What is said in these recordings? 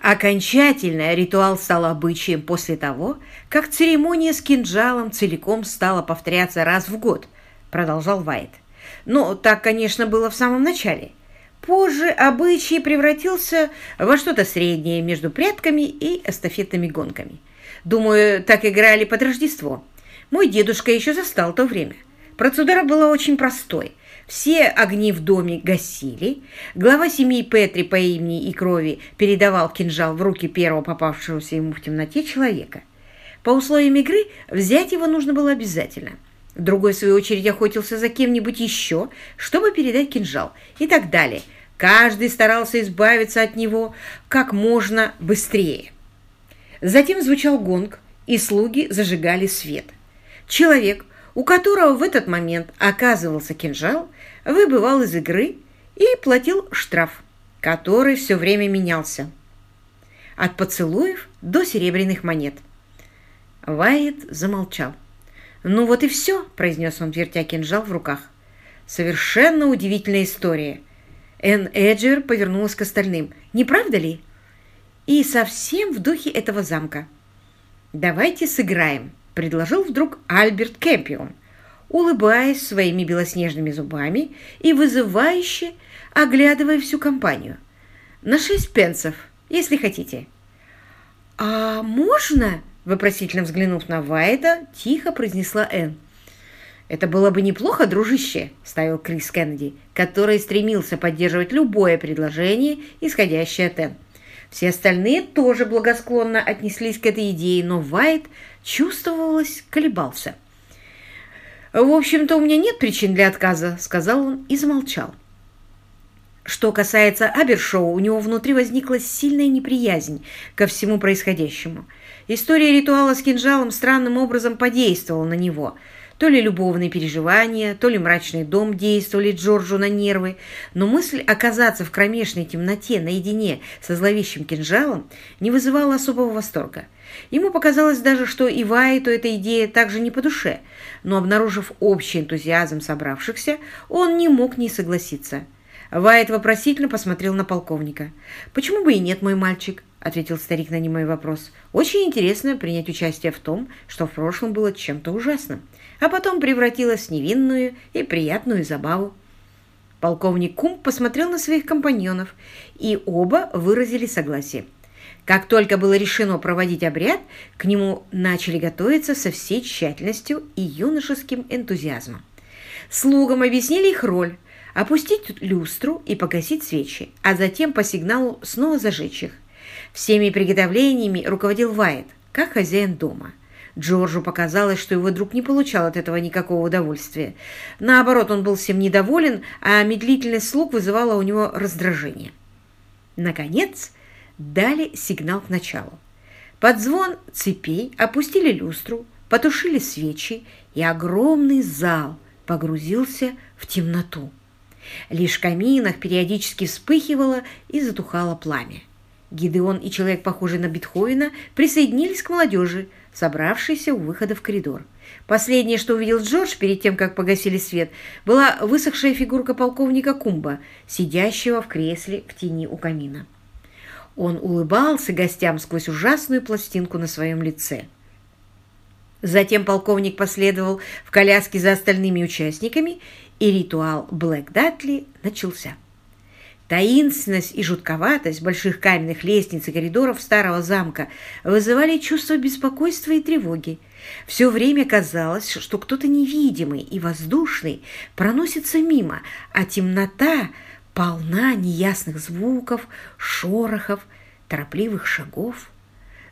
Окончательно ритуал стал обычаем после того, как церемония с кинжалом целиком стала повторяться раз в год, продолжал Вайт. Но так, конечно, было в самом начале. Позже обычай превратился во что-то среднее между прятками и эстафетными гонками. Думаю, так играли под Рождество. Мой дедушка еще застал то время. Процедура была очень простой. Все огни в доме гасили. Глава семьи Петри по имени и крови передавал кинжал в руки первого попавшегося ему в темноте человека. По условиям игры взять его нужно было обязательно. Другой, в свою очередь, охотился за кем-нибудь еще, чтобы передать кинжал и так далее. Каждый старался избавиться от него как можно быстрее. Затем звучал гонг, и слуги зажигали свет. Человек, у которого в этот момент оказывался кинжал, выбывал из игры и платил штраф, который все время менялся. От поцелуев до серебряных монет. Вайет замолчал. «Ну вот и все», — произнес он, вертя кинжал в руках. «Совершенно удивительная история». Энн Эджер повернулась к остальным. «Не правда ли?» «И совсем в духе этого замка». «Давайте сыграем», предложил вдруг Альберт Кэмпион, улыбаясь своими белоснежными зубами и вызывающе оглядывая всю компанию. «На шесть пенсов, если хотите». «А можно?» – вопросительно взглянув на Вайта, тихо произнесла Энн. «Это было бы неплохо, дружище», – ставил Крис Кеннеди, который стремился поддерживать любое предложение, исходящее от Энн. Все остальные тоже благосклонно отнеслись к этой идее, но Вайт, чувствовалось, колебался. «В общем-то, у меня нет причин для отказа», — сказал он и замолчал. Что касается Абершоу, у него внутри возникла сильная неприязнь ко всему происходящему. История ритуала с кинжалом странным образом подействовала на него — то ли любовные переживания, то ли мрачный дом действовали Джорджу на нервы, но мысль оказаться в кромешной темноте наедине со зловещим кинжалом не вызывала особого восторга. Ему показалось даже, что и Вайту эта идея также не по душе, но, обнаружив общий энтузиазм собравшихся, он не мог не согласиться. Вайт вопросительно посмотрел на полковника. «Почему бы и нет, мой мальчик?» — ответил старик на немой вопрос. «Очень интересно принять участие в том, что в прошлом было чем-то ужасным а потом превратилась в невинную и приятную забаву. Полковник Кум посмотрел на своих компаньонов, и оба выразили согласие. Как только было решено проводить обряд, к нему начали готовиться со всей тщательностью и юношеским энтузиазмом. Слугам объяснили их роль – опустить люстру и погасить свечи, а затем по сигналу снова зажечь их. Всеми приготовлениями руководил Вайт, как хозяин дома – Джорджу показалось, что его друг не получал от этого никакого удовольствия. Наоборот, он был всем недоволен, а медлительность слуг вызывала у него раздражение. Наконец, дали сигнал к началу. Под звон цепей опустили люстру, потушили свечи, и огромный зал погрузился в темноту. Лишь в каминах периодически вспыхивало и затухало пламя. Гидеон и человек, похожий на Бетховена, присоединились к молодежи, собравшейся у выхода в коридор. Последнее, что увидел Джордж перед тем, как погасили свет, была высохшая фигурка полковника Кумба, сидящего в кресле в тени у камина. Он улыбался гостям сквозь ужасную пластинку на своем лице. Затем полковник последовал в коляске за остальными участниками, и ритуал Блэк Датли начался. Таинственность и жутковатость больших каменных лестниц и коридоров старого замка вызывали чувство беспокойства и тревоги. Все время казалось, что кто-то невидимый и воздушный проносится мимо, а темнота полна неясных звуков, шорохов, торопливых шагов.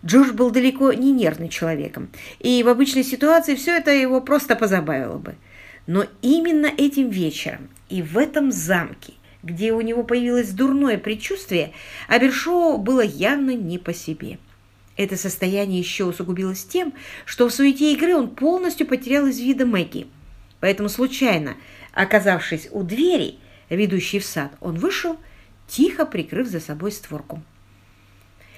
Джордж был далеко не нервным человеком, и в обычной ситуации все это его просто позабавило бы. Но именно этим вечером и в этом замке где у него появилось дурное предчувствие, а Бершоу было явно не по себе. Это состояние еще усугубилось тем, что в суете игры он полностью потерял из вида Мэгги. Поэтому, случайно оказавшись у двери, ведущей в сад, он вышел, тихо прикрыв за собой створку.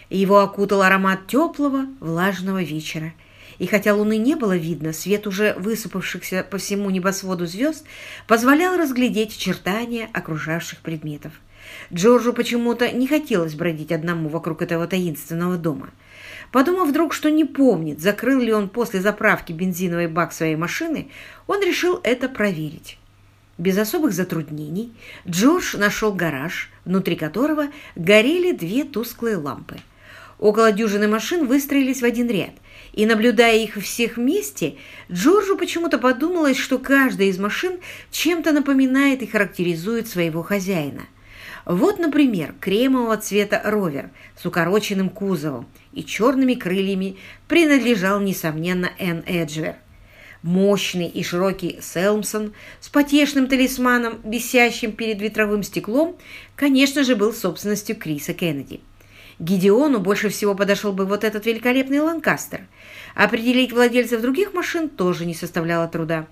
Его окутал аромат теплого, влажного вечера – и хотя луны не было видно, свет уже высыпавшихся по всему небосводу звезд позволял разглядеть очертания окружавших предметов. Джорджу почему-то не хотелось бродить одному вокруг этого таинственного дома. Подумав вдруг, что не помнит, закрыл ли он после заправки бензиновый бак своей машины, он решил это проверить. Без особых затруднений Джордж нашел гараж, внутри которого горели две тусклые лампы. Около дюжины машин выстроились в один ряд, и, наблюдая их всех вместе, Джорджу почему-то подумалось, что каждая из машин чем-то напоминает и характеризует своего хозяина. Вот, например, кремового цвета ровер с укороченным кузовом и черными крыльями принадлежал, несомненно, Энн Эджвер. Мощный и широкий Селмсон с потешным талисманом, висящим перед ветровым стеклом, конечно же, был собственностью Криса Кеннеди. Гидеону больше всего подошел бы вот этот великолепный Ланкастер. Определить владельцев других машин тоже не составляло труда.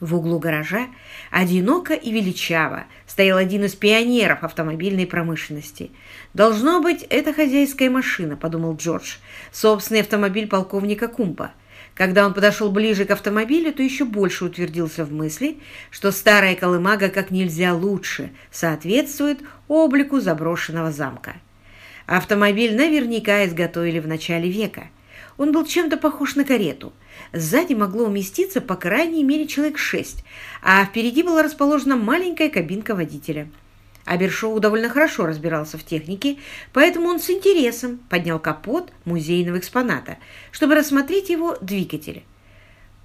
В углу гаража, одиноко и величаво, стоял один из пионеров автомобильной промышленности. «Должно быть, это хозяйская машина», — подумал Джордж, собственный автомобиль полковника Кумпа. Когда он подошел ближе к автомобилю, то еще больше утвердился в мысли, что старая колымага как нельзя лучше соответствует облику заброшенного замка. Автомобиль наверняка изготовили в начале века. Он был чем-то похож на карету. Сзади могло уместиться по крайней мере человек шесть, а впереди была расположена маленькая кабинка водителя. Абершоу довольно хорошо разбирался в технике, поэтому он с интересом поднял капот музейного экспоната, чтобы рассмотреть его двигатель.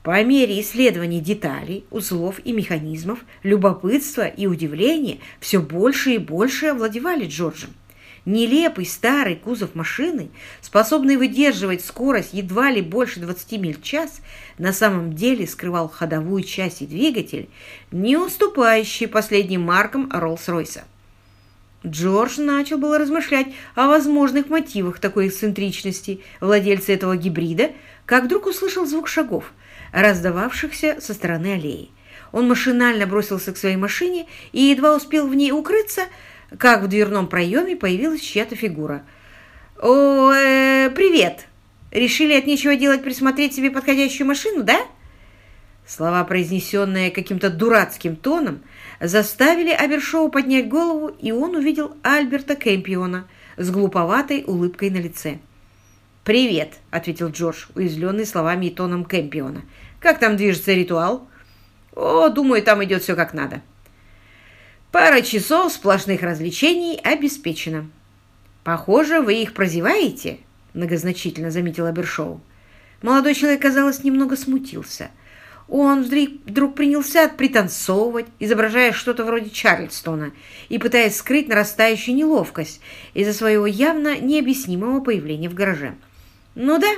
По мере исследования деталей, узлов и механизмов, любопытство и удивление все больше и больше овладевали Джорджем. Нелепый старый кузов машины, способный выдерживать скорость едва ли больше 20 миль в час, на самом деле скрывал ходовую часть и двигатель, не уступающий последним маркам Роллс-Ройса. Джордж начал было размышлять о возможных мотивах такой эксцентричности владельца этого гибрида, как вдруг услышал звук шагов, раздававшихся со стороны аллеи. Он машинально бросился к своей машине и едва успел в ней укрыться, как в дверном проеме появилась чья-то фигура. «О, э, привет! Решили от нечего делать присмотреть себе подходящую машину, да?» Слова, произнесенные каким-то дурацким тоном, заставили Абершоу поднять голову, и он увидел Альберта Кэмпиона с глуповатой улыбкой на лице. «Привет», — ответил Джордж, уязвленный словами и тоном Кэмпиона. «Как там движется ритуал?» «О, думаю, там идет все как надо». Пара часов сплошных развлечений обеспечена. «Похоже, вы их прозеваете», — многозначительно заметил Абершоу. Молодой человек, казалось, немного смутился — он вдруг принялся пританцовывать, изображая что-то вроде Чарльстона и пытаясь скрыть нарастающую неловкость из-за своего явно необъяснимого появления в гараже. «Ну да,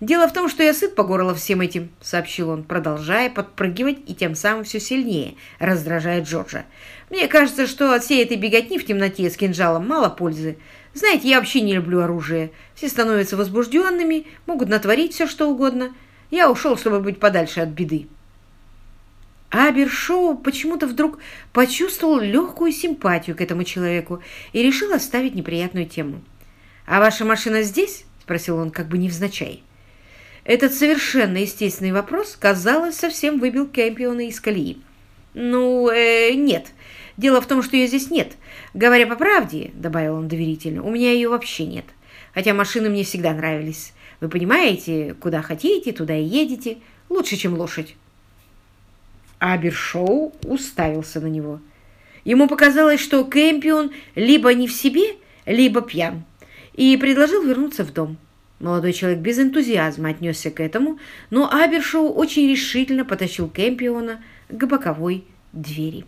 дело в том, что я сыт по горло всем этим», — сообщил он, продолжая подпрыгивать и тем самым все сильнее, раздражая Джорджа. «Мне кажется, что от всей этой беготни в темноте с кинжалом мало пользы. Знаете, я вообще не люблю оружие. Все становятся возбужденными, могут натворить все, что угодно». Я ушел, чтобы быть подальше от беды. Абершоу почему-то вдруг почувствовал легкую симпатию к этому человеку и решил оставить неприятную тему. «А ваша машина здесь?» – спросил он как бы невзначай. Этот совершенно естественный вопрос, казалось, совсем выбил Кэмпиона из колеи. «Ну, э, нет. Дело в том, что ее здесь нет. Говоря по правде, — добавил он доверительно, — у меня ее вообще нет. Хотя машины мне всегда нравились. Вы понимаете, куда хотите, туда и едете. Лучше, чем лошадь. Абершоу уставился на него. Ему показалось, что Кэмпион либо не в себе, либо пьян, и предложил вернуться в дом. Молодой человек без энтузиазма отнесся к этому, но Абершоу очень решительно потащил Кэмпиона к боковой двери.